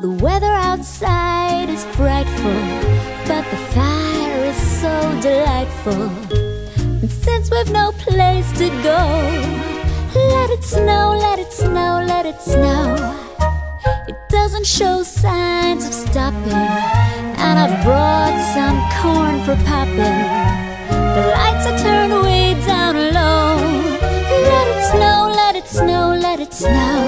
The weather outside is frightful, but the fire is so delightful. And since we've no place to go, let it snow, let it snow, let it snow. It doesn't show signs of stopping, and I've brought some corn for popping. The lights are turned way down low. Let it snow, let it snow, let it snow.